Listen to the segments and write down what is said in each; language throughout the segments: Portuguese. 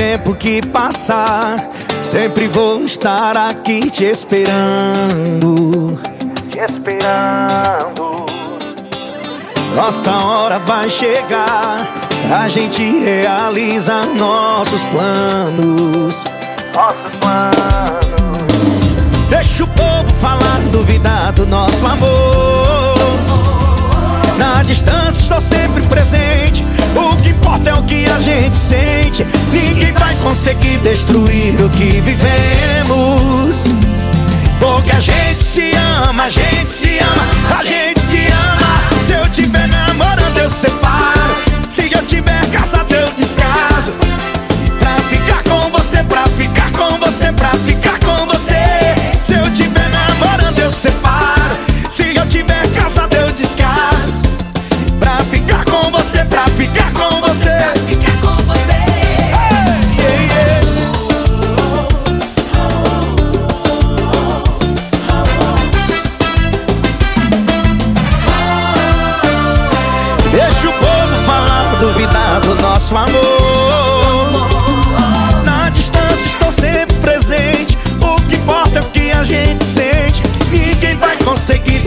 tempo que passar, sempre vou estar aqui te esperando. Te esperando. Nossa hora vai chegar, a gente realiza nossos planos. Nossos planos. Deixa o povo falar, duvidar do nosso amor. Na distância estou que importa é o que a gente sente. Ninguém vai conseguir destruir o que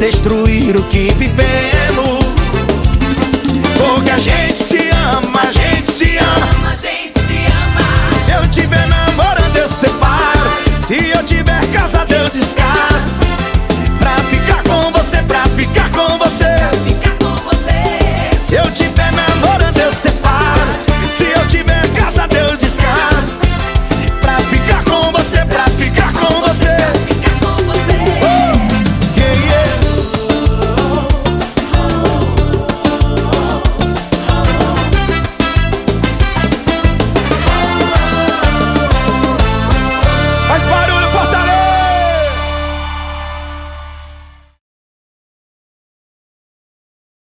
destruir o que viveu.